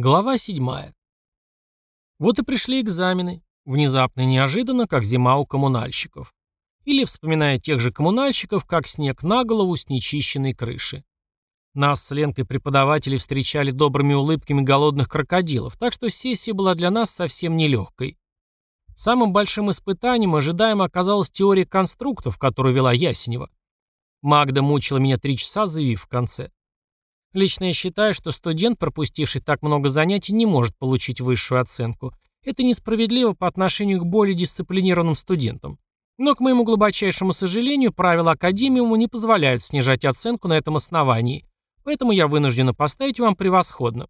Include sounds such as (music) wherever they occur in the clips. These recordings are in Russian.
Глава 7. Вот и пришли экзамены. Внезапно и неожиданно, как зима у коммунальщиков. Или, вспоминая тех же коммунальщиков, как снег на голову с нечищенной крыши. Нас с Ленкой преподаватели встречали добрыми улыбками голодных крокодилов, так что сессия была для нас совсем нелегкой. Самым большим испытанием ожидаемо оказалась теория конструктов, которую вела Ясенева. Магда мучила меня три часа, заявив в конце. Лично я считаю, что студент, пропустивший так много занятий, не может получить высшую оценку. Это несправедливо по отношению к более дисциплинированным студентам. Но, к моему глубочайшему сожалению, правила Академиума не позволяют снижать оценку на этом основании, поэтому я вынуждена поставить вам превосходно.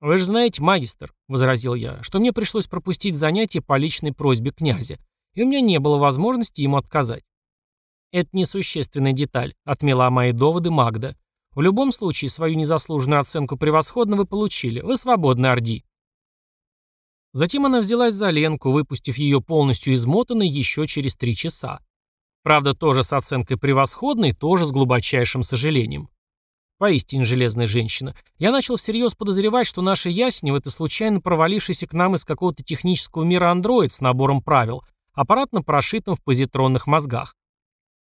«Вы же знаете, магистр», — возразил я, — «что мне пришлось пропустить занятие по личной просьбе князя, и у меня не было возможности ему отказать». «Это несущественная деталь», — отмела мои доводы Магда. В любом случае, свою незаслуженную оценку превосходно вы получили. Вы свободны, Орди. Затем она взялась за Ленку, выпустив ее полностью измотанной еще через три часа. Правда, тоже с оценкой превосходной, тоже с глубочайшим сожалением. Поистине железная женщина. Я начал всерьез подозревать, что наша Яснева — это случайно провалившийся к нам из какого-то технического мира андроид с набором правил, аппаратно прошитым в позитронных мозгах.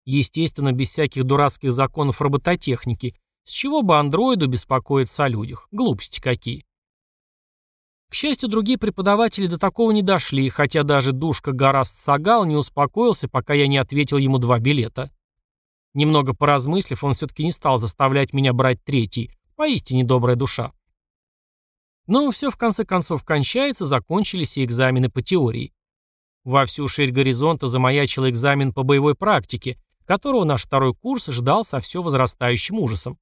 Естественно, без всяких дурацких законов робототехники, с чего бы андроиду беспокоиться о людях? Глупости какие. К счастью, другие преподаватели до такого не дошли, хотя даже душка Гораст Сагал не успокоился, пока я не ответил ему два билета. Немного поразмыслив, он все-таки не стал заставлять меня брать третий. Поистине добрая душа. Но все в конце концов кончается, закончились и экзамены по теории. Во всю ширь горизонта замаячил экзамен по боевой практике, которого наш второй курс ждал со все возрастающим ужасом.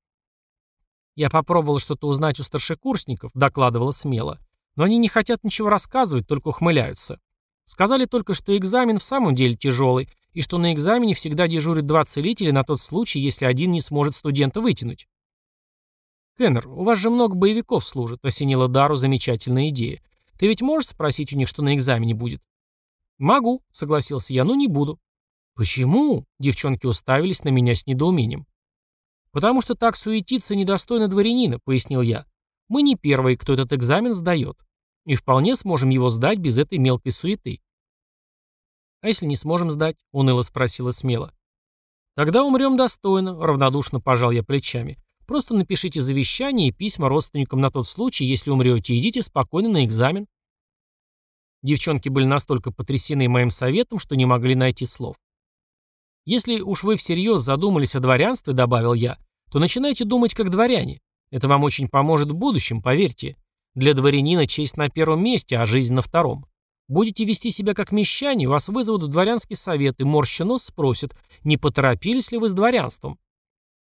«Я попробовала что-то узнать у старшекурсников», — докладывала смело. «Но они не хотят ничего рассказывать, только ухмыляются. Сказали только, что экзамен в самом деле тяжелый, и что на экзамене всегда дежурят два целителя на тот случай, если один не сможет студента вытянуть». «Кеннер, у вас же много боевиков служит», — осенила Дару замечательная идея. «Ты ведь можешь спросить у них, что на экзамене будет?» «Могу», — согласился я, — «но не буду». «Почему?» — девчонки уставились на меня с недоумением. «Потому что так суетиться недостойно дворянина», — пояснил я. «Мы не первые, кто этот экзамен сдает. И вполне сможем его сдать без этой мелкой суеты». «А если не сможем сдать?» — уныло спросила смело. «Тогда умрем достойно», — равнодушно пожал я плечами. «Просто напишите завещание и письма родственникам на тот случай, если умрете, идите спокойно на экзамен». Девчонки были настолько потрясены моим советом, что не могли найти слов. Если уж вы всерьез задумались о дворянстве, добавил я, то начинайте думать как дворяне. Это вам очень поможет в будущем, поверьте. Для дворянина честь на первом месте, а жизнь на втором. Будете вести себя как мещане, вас вызовут в дворянский совет и морща нос спросят, не поторопились ли вы с дворянством.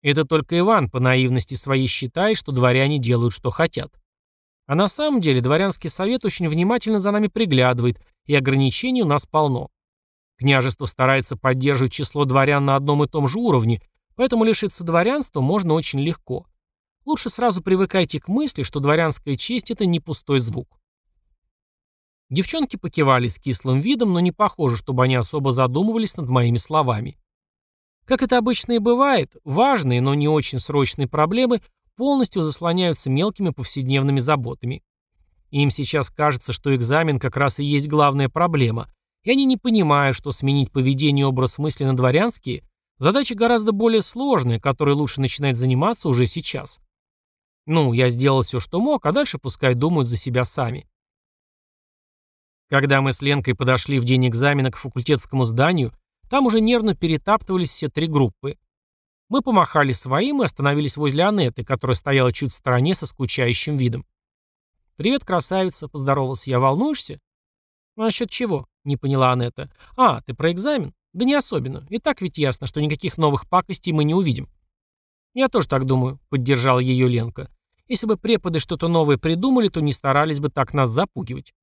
Это только Иван по наивности своей считает, что дворяне делают, что хотят. А на самом деле дворянский совет очень внимательно за нами приглядывает, и ограничений у нас полно. Княжество старается поддерживать число дворян на одном и том же уровне, поэтому лишиться дворянства можно очень легко. Лучше сразу привыкайте к мысли, что дворянская честь – это не пустой звук. Девчонки покивали с кислым видом, но не похоже, чтобы они особо задумывались над моими словами. Как это обычно и бывает, важные, но не очень срочные проблемы полностью заслоняются мелкими повседневными заботами. Им сейчас кажется, что экзамен как раз и есть главная проблема, и они не понимают, что сменить поведение и образ мысли на дворянские – задача гораздо более сложная, которой лучше начинать заниматься уже сейчас. Ну, я сделал все, что мог, а дальше пускай думают за себя сами. Когда мы с Ленкой подошли в день экзамена к факультетскому зданию, там уже нервно перетаптывались все три группы. Мы помахали своим и остановились возле Анеты, которая стояла чуть в стороне со скучающим видом. «Привет, красавица», — поздоровался я. «Волнуешься?» «А насчет чего?» — не поняла Анетта. «А, ты про экзамен? Да не особенно. И так ведь ясно, что никаких новых пакостей мы не увидим». «Я тоже так думаю», — поддержала ее Ленка. «Если бы преподы что-то новое придумали, то не старались бы так нас запугивать».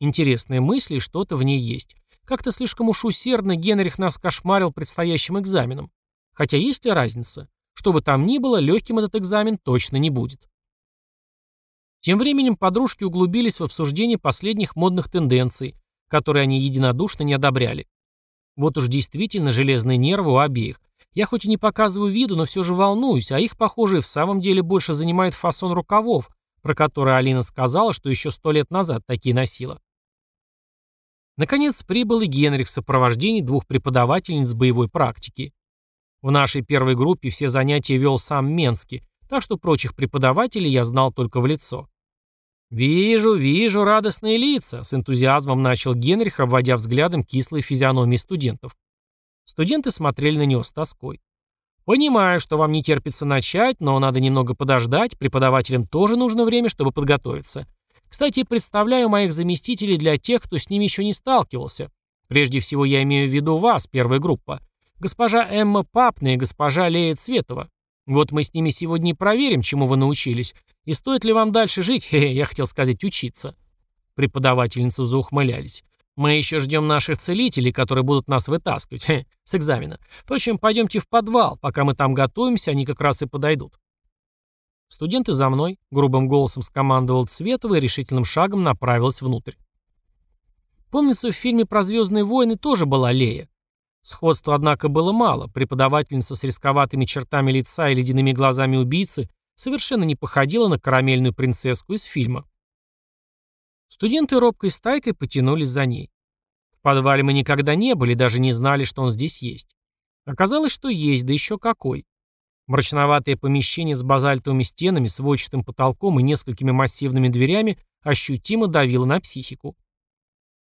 Интересные мысли что-то в ней есть. Как-то слишком уж усердно Генрих нас кошмарил предстоящим экзаменом. Хотя есть ли разница? Что бы там ни было, легким этот экзамен точно не будет. Тем временем подружки углубились в обсуждение последних модных тенденций, которые они единодушно не одобряли. Вот уж действительно железные нервы у обеих. Я хоть и не показываю виду, но все же волнуюсь, а их, похоже, в самом деле больше занимает фасон рукавов, про который Алина сказала, что еще сто лет назад такие носила. Наконец прибыл и Генрих в сопровождении двух преподавательниц боевой практики. В нашей первой группе все занятия вел сам Менский, так что прочих преподавателей я знал только в лицо. «Вижу, вижу радостные лица», — с энтузиазмом начал Генрих, обводя взглядом кислые физиономии студентов. Студенты смотрели на него с тоской. «Понимаю, что вам не терпится начать, но надо немного подождать, преподавателям тоже нужно время, чтобы подготовиться. Кстати, представляю моих заместителей для тех, кто с ними еще не сталкивался. Прежде всего я имею в виду вас, первая группа. Госпожа Эмма Папна и госпожа Лея Цветова. Вот мы с ними сегодня и проверим, чему вы научились. И стоит ли вам дальше жить? (laughs) Хе, -хе я хотел сказать, учиться. Преподавательницы заухмылялись. Мы еще ждем наших целителей, которые будут нас вытаскивать хе, с экзамена. Впрочем, пойдемте в подвал. Пока мы там готовимся, они как раз и подойдут. «Студенты за мной», — грубым голосом скомандовал Цветова и решительным шагом направилась внутрь. Помнится, в фильме про «Звездные войны» тоже была Лея. Сходства, однако, было мало. Преподавательница с рисковатыми чертами лица и ледяными глазами убийцы совершенно не походила на карамельную принцесску из фильма. Студенты робкой стайкой потянулись за ней. В подвале мы никогда не были, даже не знали, что он здесь есть. Оказалось, что есть, да еще какой. Мрачноватое помещение с базальтовыми стенами, сводчатым потолком и несколькими массивными дверями ощутимо давило на психику.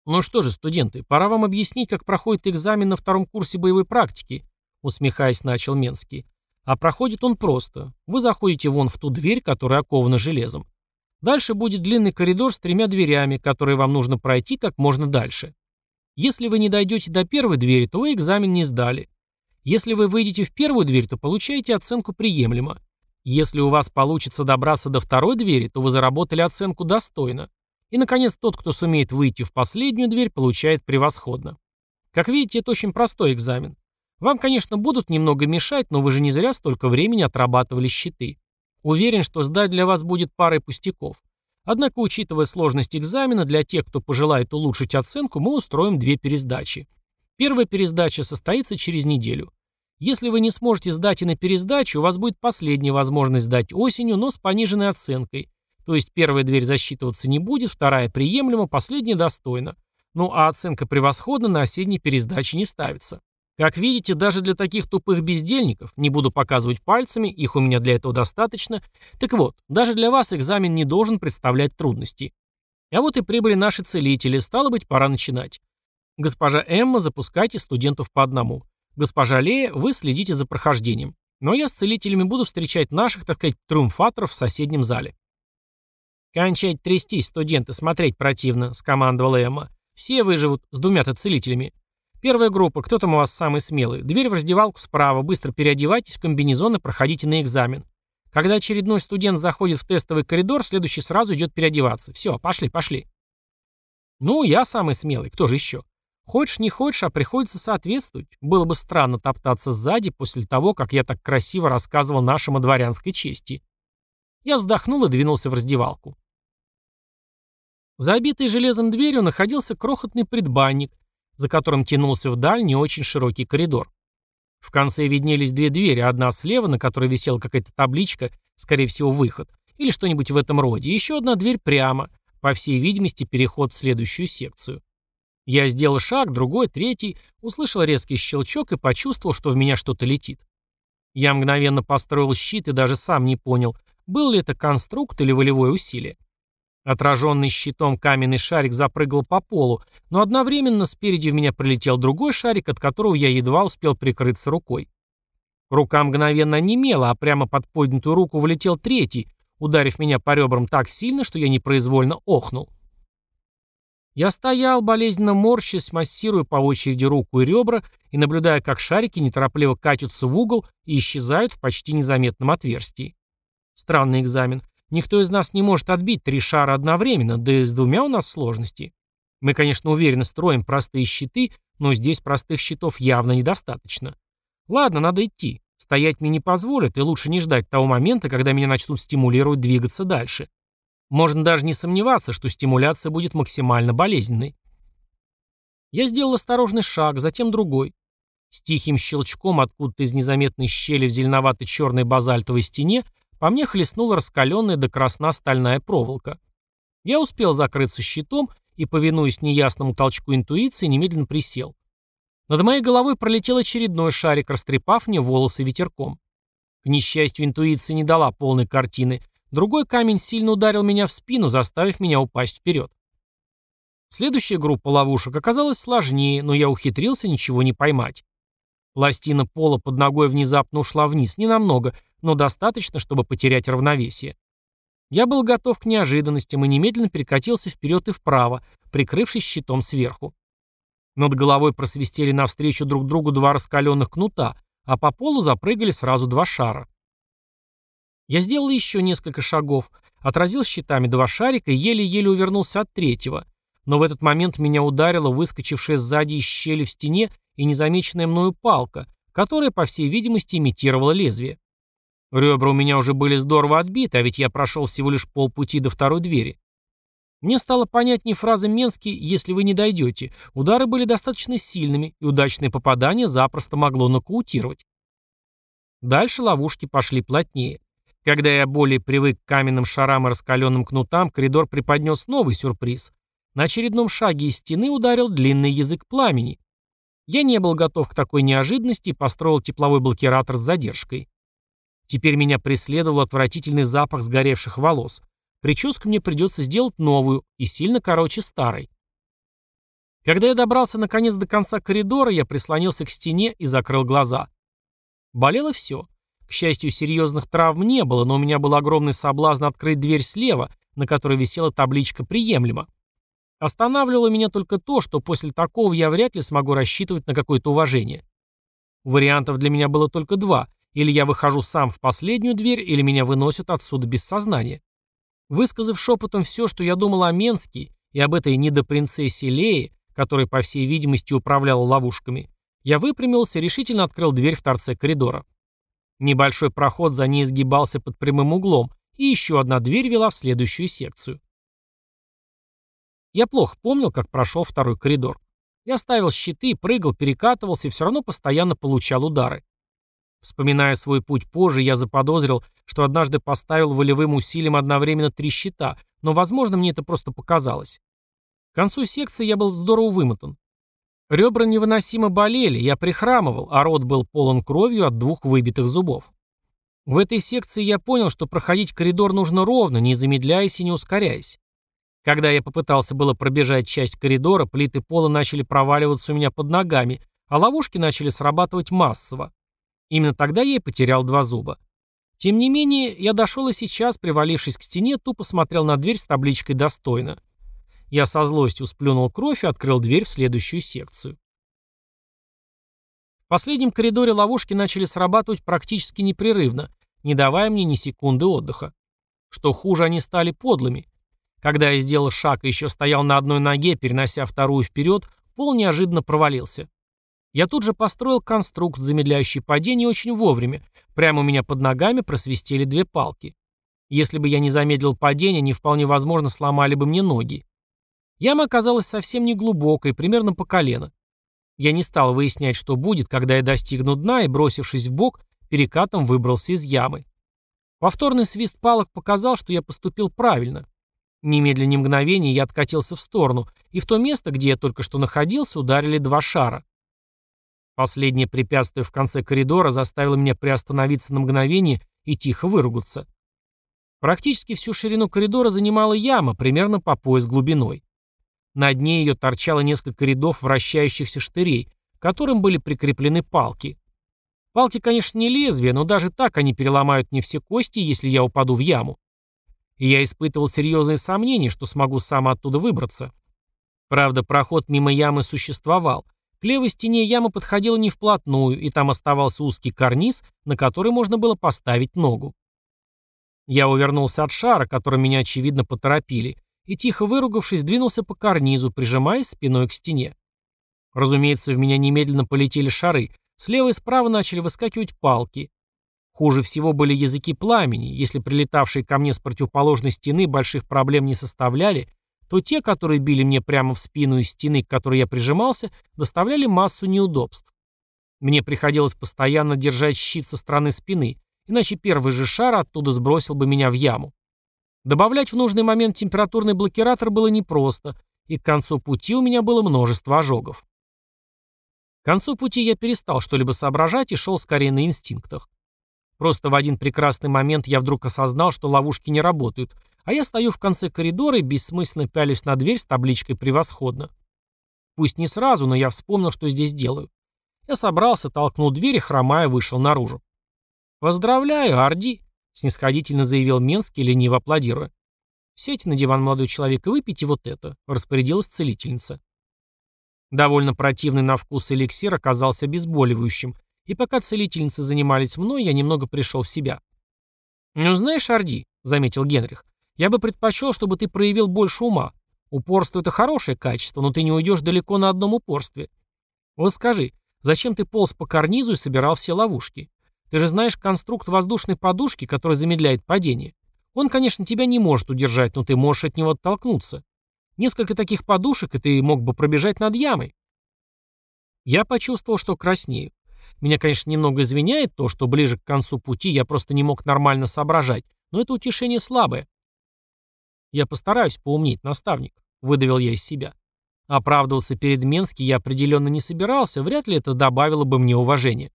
«Ну что же, студенты, пора вам объяснить, как проходит экзамен на втором курсе боевой практики», усмехаясь, начал Менский. «А проходит он просто. Вы заходите вон в ту дверь, которая окована железом. Дальше будет длинный коридор с тремя дверями, которые вам нужно пройти как можно дальше. Если вы не дойдете до первой двери, то вы экзамен не сдали. Если вы выйдете в первую дверь, то получаете оценку приемлемо. Если у вас получится добраться до второй двери, то вы заработали оценку достойно. И, наконец, тот, кто сумеет выйти в последнюю дверь, получает превосходно. Как видите, это очень простой экзамен. Вам, конечно, будут немного мешать, но вы же не зря столько времени отрабатывали щиты. Уверен, что сдать для вас будет парой пустяков. Однако, учитывая сложность экзамена, для тех, кто пожелает улучшить оценку, мы устроим две пересдачи. Первая пересдача состоится через неделю. Если вы не сможете сдать и на пересдачу, у вас будет последняя возможность сдать осенью, но с пониженной оценкой. То есть первая дверь засчитываться не будет, вторая приемлема, последняя достойна. Ну а оценка превосходна на осенней пересдаче не ставится. Как видите, даже для таких тупых бездельников, не буду показывать пальцами, их у меня для этого достаточно, так вот, даже для вас экзамен не должен представлять трудности. А вот и прибыли наши целители, стало быть, пора начинать. Госпожа Эмма, запускайте студентов по одному. Госпожа Лея, вы следите за прохождением. Но я с целителями буду встречать наших, так сказать, триумфаторов в соседнем зале. «Кончать трястись, студенты, смотреть противно», — скомандовала Эмма. «Все выживут с двумя-то целителями. Первая группа, кто там у вас самый смелый? Дверь в раздевалку справа, быстро переодевайтесь в комбинезон и проходите на экзамен. Когда очередной студент заходит в тестовый коридор, следующий сразу идет переодеваться. Все, пошли, пошли». «Ну, я самый смелый, кто же еще?» Хочешь, не хочешь, а приходится соответствовать. Было бы странно топтаться сзади после того, как я так красиво рассказывал нашим о дворянской чести. Я вздохнул и двинулся в раздевалку. За обитой железом дверью находился крохотный предбанник, за которым тянулся вдаль не очень широкий коридор. В конце виднелись две двери, одна слева, на которой висела какая-то табличка, скорее всего, выход, или что-нибудь в этом роде, еще одна дверь прямо, по всей видимости, переход в следующую секцию. Я сделал шаг, другой, третий, услышал резкий щелчок и почувствовал, что в меня что-то летит. Я мгновенно построил щит и даже сам не понял, был ли это конструкт или волевое усилие. Отраженный щитом каменный шарик запрыгал по полу, но одновременно спереди в меня прилетел другой шарик, от которого я едва успел прикрыться рукой. Рука мгновенно онемела, а прямо под поднятую руку влетел третий, ударив меня по ребрам так сильно, что я непроизвольно охнул. Я стоял, болезненно морщась, массируя по очереди руку и ребра и наблюдая, как шарики неторопливо катятся в угол и исчезают в почти незаметном отверстии. Странный экзамен. Никто из нас не может отбить три шара одновременно, да и с двумя у нас сложности. Мы, конечно, уверенно строим простые щиты, но здесь простых щитов явно недостаточно. Ладно, надо идти. Стоять мне не позволят, и лучше не ждать того момента, когда меня начнут стимулировать двигаться дальше. Можно даже не сомневаться, что стимуляция будет максимально болезненной. Я сделал осторожный шаг, затем другой. С тихим щелчком откуда-то из незаметной щели в зеленоватой черной базальтовой стене по мне хлестнула раскаленная до красна стальная проволока. Я успел закрыться щитом и, повинуясь неясному толчку интуиции, немедленно присел. Над моей головой пролетел очередной шарик, растрепав мне волосы ветерком. К несчастью, интуиция не дала полной картины. Другой камень сильно ударил меня в спину, заставив меня упасть вперед. Следующая группа ловушек оказалась сложнее, но я ухитрился ничего не поймать. Пластина пола под ногой внезапно ушла вниз, ненамного, но достаточно, чтобы потерять равновесие. Я был готов к неожиданностям и немедленно перекатился вперед и вправо, прикрывшись щитом сверху. Над головой просвистели навстречу друг другу два раскаленных кнута, а по полу запрыгали сразу два шара. Я сделал еще несколько шагов, отразил щитами два шарика и еле-еле увернулся от третьего, но в этот момент меня ударила выскочившая сзади из щели в стене и незамеченная мною палка, которая, по всей видимости, имитировала лезвие. Ребра у меня уже были здорово отбиты, а ведь я прошел всего лишь полпути до второй двери. Мне стало понятнее фраза Менски «если вы не дойдете». Удары были достаточно сильными, и удачное попадание запросто могло нокаутировать. Дальше ловушки пошли плотнее. Когда я более привык к каменным шарам и раскаленным кнутам, коридор преподнес новый сюрприз. На очередном шаге из стены ударил длинный язык пламени. Я не был готов к такой неожиданности и построил тепловой блокиратор с задержкой. Теперь меня преследовал отвратительный запах сгоревших волос. Прическу мне придется сделать новую и сильно короче старой. Когда я добрался наконец до конца коридора, я прислонился к стене и закрыл глаза. Болело все. К счастью, серьезных травм не было, но у меня был огромный соблазн открыть дверь слева, на которой висела табличка «Приемлемо». Останавливало меня только то, что после такого я вряд ли смогу рассчитывать на какое-то уважение. Вариантов для меня было только два. Или я выхожу сам в последнюю дверь, или меня выносят отсюда без сознания. Высказав шепотом все, что я думал о Менске и об этой недопринцессе Лее, которая, по всей видимости, управляла ловушками, я выпрямился и решительно открыл дверь в торце коридора. Небольшой проход за ней изгибался под прямым углом, и еще одна дверь вела в следующую секцию. Я плохо помнил, как прошел второй коридор. Я ставил щиты, прыгал, перекатывался и все равно постоянно получал удары. Вспоминая свой путь позже, я заподозрил, что однажды поставил волевым усилием одновременно три щита, но, возможно, мне это просто показалось. К концу секции я был здорово вымотан. Ребра невыносимо болели, я прихрамывал, а рот был полон кровью от двух выбитых зубов. В этой секции я понял, что проходить коридор нужно ровно, не замедляясь и не ускоряясь. Когда я попытался было пробежать часть коридора, плиты пола начали проваливаться у меня под ногами, а ловушки начали срабатывать массово. Именно тогда я и потерял два зуба. Тем не менее, я дошел и сейчас, привалившись к стене, тупо смотрел на дверь с табличкой «Достойно». Я со злостью сплюнул кровь и открыл дверь в следующую секцию. В последнем коридоре ловушки начали срабатывать практически непрерывно, не давая мне ни секунды отдыха. Что хуже, они стали подлыми. Когда я сделал шаг и еще стоял на одной ноге, перенося вторую вперед, пол неожиданно провалился. Я тут же построил конструкт, замедляющий падение очень вовремя. Прямо у меня под ногами просвистели две палки. Если бы я не замедлил падение, они вполне возможно сломали бы мне ноги. Яма оказалась совсем не глубокой, примерно по колено. Я не стал выяснять, что будет, когда я достигну дна и, бросившись в бок, перекатом выбрался из ямы. Повторный свист палок показал, что я поступил правильно. Немедленно ни мгновения я откатился в сторону, и в то место, где я только что находился, ударили два шара. Последнее препятствие в конце коридора заставило меня приостановиться на мгновение и тихо выругаться. Практически всю ширину коридора занимала яма, примерно по пояс глубиной. На дне ее торчало несколько рядов вращающихся штырей, к которым были прикреплены палки. Палки, конечно, не лезвия, но даже так они переломают мне все кости, если я упаду в яму. И я испытывал серьезные сомнения, что смогу сам оттуда выбраться. Правда, проход мимо ямы существовал, к левой стене яма подходила не вплотную, и там оставался узкий карниз, на который можно было поставить ногу. Я увернулся от шара, которым меня, очевидно, поторопили, и, тихо выругавшись, двинулся по карнизу, прижимаясь спиной к стене. Разумеется, в меня немедленно полетели шары, слева и справа начали выскакивать палки. Хуже всего были языки пламени, если прилетавшие ко мне с противоположной стены больших проблем не составляли, то те, которые били мне прямо в спину из стены, к которой я прижимался, доставляли массу неудобств. Мне приходилось постоянно держать щит со стороны спины, иначе первый же шар оттуда сбросил бы меня в яму. Добавлять в нужный момент температурный блокиратор было непросто, и к концу пути у меня было множество ожогов. К концу пути я перестал что-либо соображать и шел скорее на инстинктах. Просто в один прекрасный момент я вдруг осознал, что ловушки не работают, а я стою в конце коридора и бессмысленно пялюсь на дверь с табличкой «Превосходно». Пусть не сразу, но я вспомнил, что здесь делаю. Я собрался, толкнул дверь и, хромая, вышел наружу. «Поздравляю, Орди!» — снисходительно заявил Менский, лениво аплодируя. «Сядьте на диван, молодой человек, и выпейте вот это», — распорядилась целительница. Довольно противный на вкус эликсир оказался обезболивающим, и пока целительницы занимались мной, я немного пришел в себя. «Ну, знаешь, Орди», — заметил Генрих, — «я бы предпочел, чтобы ты проявил больше ума. Упорство — это хорошее качество, но ты не уйдешь далеко на одном упорстве. Вот скажи, зачем ты полз по карнизу и собирал все ловушки? Ты же знаешь конструкт воздушной подушки, который замедляет падение. Он, конечно, тебя не может удержать, но ты можешь от него оттолкнуться. Несколько таких подушек, и ты мог бы пробежать над ямой. Я почувствовал, что краснею. Меня, конечно, немного извиняет то, что ближе к концу пути я просто не мог нормально соображать, но это утешение слабое. Я постараюсь поумнеть, наставник, выдавил я из себя. Оправдываться перед Менски я определенно не собирался, вряд ли это добавило бы мне уважения.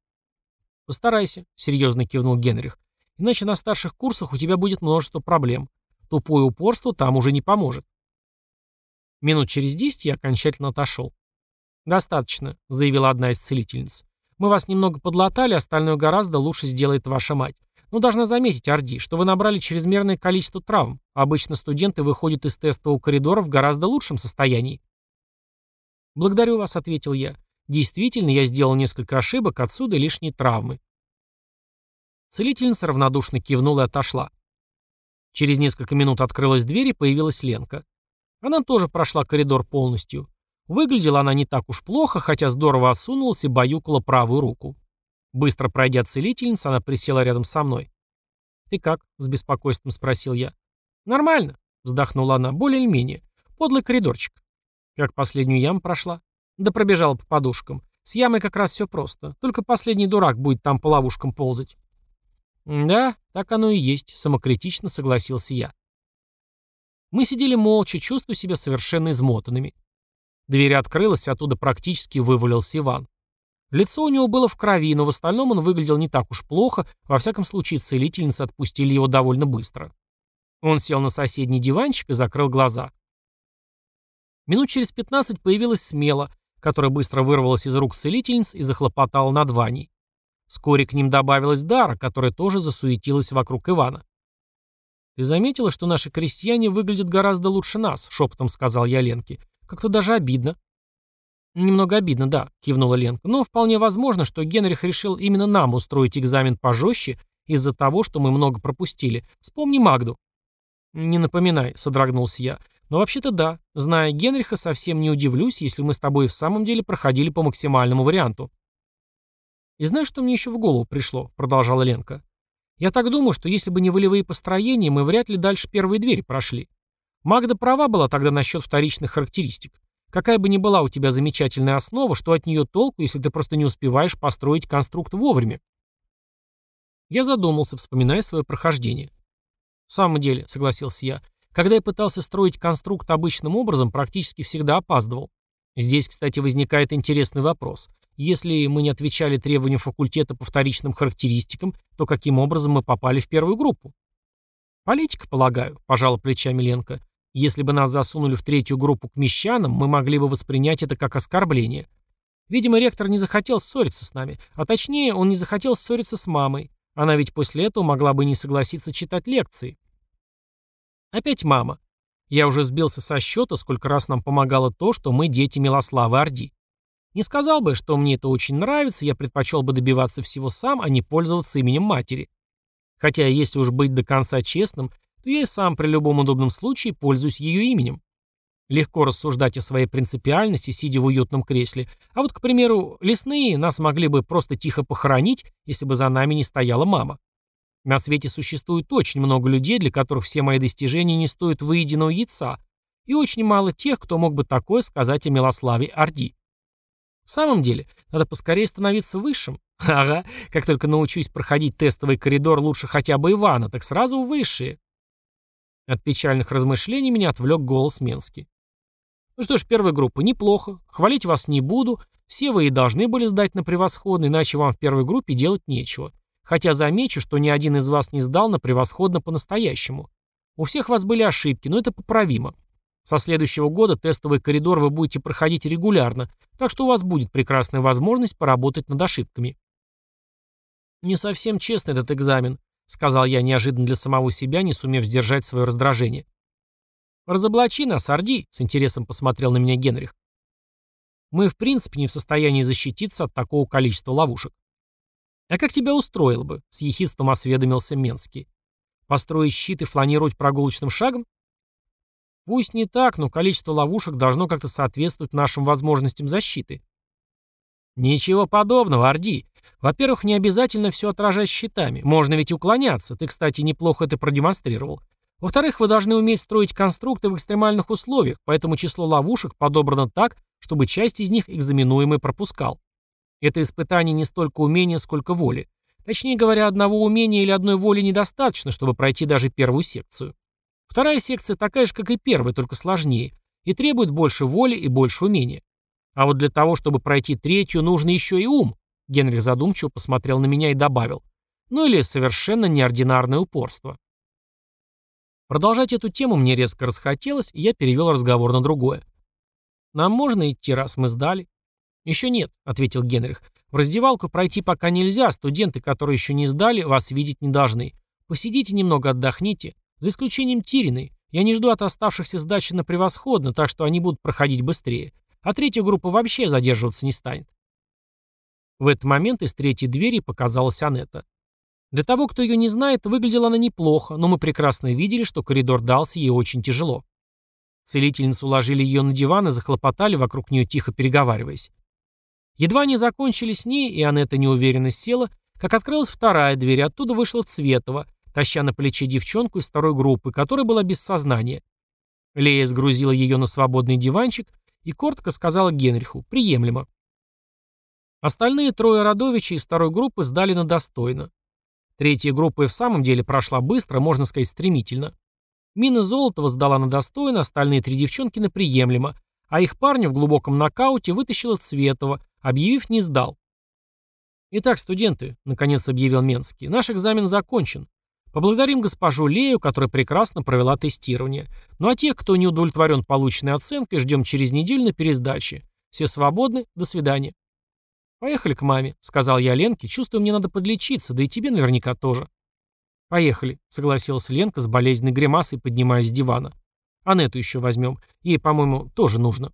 «Постарайся», — серьезно кивнул Генрих. «Иначе на старших курсах у тебя будет множество проблем. Тупое упорство там уже не поможет». Минут через десять я окончательно отошел. «Достаточно», — заявила одна из целительниц. «Мы вас немного подлатали, остальное гораздо лучше сделает ваша мать. Но должна заметить, Орди, что вы набрали чрезмерное количество травм. Обычно студенты выходят из тестового коридора в гораздо лучшем состоянии». «Благодарю вас», — ответил я. «Действительно, я сделал несколько ошибок, отсюда лишние травмы». Целительница равнодушно кивнула и отошла. Через несколько минут открылась дверь и появилась Ленка. Она тоже прошла коридор полностью. Выглядела она не так уж плохо, хотя здорово осунулась и баюкала правую руку. Быстро пройдя целительницу, она присела рядом со мной. «Ты как?» — с беспокойством спросил я. «Нормально», — вздохнула она, — «более или менее. Подлый коридорчик». «Как последнюю яму прошла?» «Да пробежала по подушкам. С ямой как раз все просто. Только последний дурак будет там по ловушкам ползать». «Да, так оно и есть», — самокритично согласился я. Мы сидели молча, чувствуя себя совершенно измотанными. Дверь открылась, оттуда практически вывалился Иван. Лицо у него было в крови, но в остальном он выглядел не так уж плохо, во всяком случае целительницы отпустили его довольно быстро. Он сел на соседний диванчик и закрыл глаза. Минут через пятнадцать появилась смела, которая быстро вырвалась из рук целительниц и захлопотала над Ваней. Вскоре к ним добавилась Дара, которая тоже засуетилась вокруг Ивана. «Ты заметила, что наши крестьяне выглядят гораздо лучше нас?» — шепотом сказал я Ленке. «Как-то даже обидно». «Немного обидно, да», — кивнула Ленка. «Но вполне возможно, что Генрих решил именно нам устроить экзамен пожестче из-за того, что мы много пропустили. Вспомни Магду». «Не напоминай», — содрогнулся я. «Но вообще-то да. Зная Генриха, совсем не удивлюсь, если мы с тобой в самом деле проходили по максимальному варианту». «И знаешь, что мне еще в голову пришло?» — продолжала Ленка. Я так думаю, что если бы не волевые построения, мы вряд ли дальше первые двери прошли. Магда права была тогда насчет вторичных характеристик. Какая бы ни была у тебя замечательная основа, что от нее толку, если ты просто не успеваешь построить конструкт вовремя? Я задумался, вспоминая свое прохождение. В самом деле, согласился я, когда я пытался строить конструкт обычным образом, практически всегда опаздывал. Здесь, кстати, возникает интересный вопрос. Если мы не отвечали требованиям факультета по вторичным характеристикам, то каким образом мы попали в первую группу? Политика, полагаю, пожала плечами Ленка. Если бы нас засунули в третью группу к мещанам, мы могли бы воспринять это как оскорбление. Видимо, ректор не захотел ссориться с нами, а точнее, он не захотел ссориться с мамой. Она ведь после этого могла бы не согласиться читать лекции. Опять мама. Я уже сбился со счета, сколько раз нам помогало то, что мы дети Милославы Орди. Не сказал бы, что мне это очень нравится, я предпочел бы добиваться всего сам, а не пользоваться именем матери. Хотя, если уж быть до конца честным, то я и сам при любом удобном случае пользуюсь ее именем. Легко рассуждать о своей принципиальности, сидя в уютном кресле. А вот, к примеру, лесные нас могли бы просто тихо похоронить, если бы за нами не стояла мама. На свете существует очень много людей, для которых все мои достижения не стоят выеденного яйца, и очень мало тех, кто мог бы такое сказать о Милославе Орди. В самом деле, надо поскорее становиться высшим. (laughs) Ага, как только научусь проходить тестовый коридор лучше хотя бы Ивана, так сразу высшие. От печальных размышлений меня отвлек голос Менски. Ну что ж, первая группа, неплохо. Хвалить вас не буду. Все вы и должны были сдать на превосходно, иначе вам в первой группе делать нечего. Хотя замечу, что ни один из вас не сдал на превосходно по-настоящему. У всех вас были ошибки, но это поправимо. Со следующего года тестовый коридор вы будете проходить регулярно, так что у вас будет прекрасная возможность поработать над ошибками. «Не совсем честно этот экзамен», — сказал я неожиданно для самого себя, не сумев сдержать свое раздражение. «Разоблачи нас, Орди», — с интересом посмотрел на меня Генрих. «Мы в принципе не в состоянии защититься от такого количества ловушек». «А как тебя устроило бы?» — с ехидством осведомился Менский. «Построить щит и фланировать прогулочным шагом?» «Пусть не так, но количество ловушек должно как-то соответствовать нашим возможностям защиты». «Ничего подобного, Орди. Во-первых, не обязательно все отражать щитами. Можно ведь уклоняться. Ты, кстати, неплохо это продемонстрировал. Во-вторых, вы должны уметь строить конструкты в экстремальных условиях, поэтому число ловушек подобрано так, чтобы часть из них экзаменуемый пропускал. Это испытание не столько умения, сколько воли. Точнее говоря, одного умения или одной воли недостаточно, чтобы пройти даже первую секцию. Вторая секция такая же, как и первая, только сложнее, и требует больше воли и больше умения. А вот для того, чтобы пройти третью, нужно еще и ум. Генрих задумчиво посмотрел на меня и добавил. Ну или совершенно неординарное упорство. Продолжать эту тему мне резко расхотелось, и я перевел разговор на другое. «Нам можно идти, раз мы сдали?» «Еще нет», — ответил Генрих. «В раздевалку пройти пока нельзя, студенты, которые еще не сдали, вас видеть не должны. Посидите немного, отдохните. За исключением Тириной. Я не жду от оставшихся сдачи на превосходно, так что они будут проходить быстрее. А третья группа вообще задерживаться не станет». В этот момент из третьей двери показалась Анетта. Для того, кто ее не знает, выглядела она неплохо, но мы прекрасно видели, что коридор дался ей очень тяжело. Целительницы уложили ее на диван и захлопотали вокруг нее, тихо переговариваясь. Едва они закончили с ней, и Анетта неуверенно села, как открылась вторая дверь, оттуда вышла Цветова, таща на плече девчонку из второй группы, которая была без сознания. Лея сгрузила ее на свободный диванчик и коротко сказала Генриху «приемлемо». Остальные трое родовичей из второй группы сдали на достойно. Третья группа и в самом деле прошла быстро, можно сказать, стремительно. Мина Золотова сдала на достойно, остальные три девчонки на приемлемо, а их парня в глубоком нокауте вытащила Цветова, объявив «не сдал». «Итак, студенты», — наконец объявил Менский, — «наш экзамен закончен. Поблагодарим госпожу Лею, которая прекрасно провела тестирование. Ну а тех, кто не удовлетворен полученной оценкой, ждем через неделю на пересдаче. Все свободны, до свидания». «Поехали к маме», — сказал я Ленке, чувствую, мне надо подлечиться, да и тебе наверняка тоже. «Поехали», — согласилась Ленка с болезненной гримасой, поднимаясь с дивана. «Анету еще возьмем. Ей, по-моему, тоже нужно».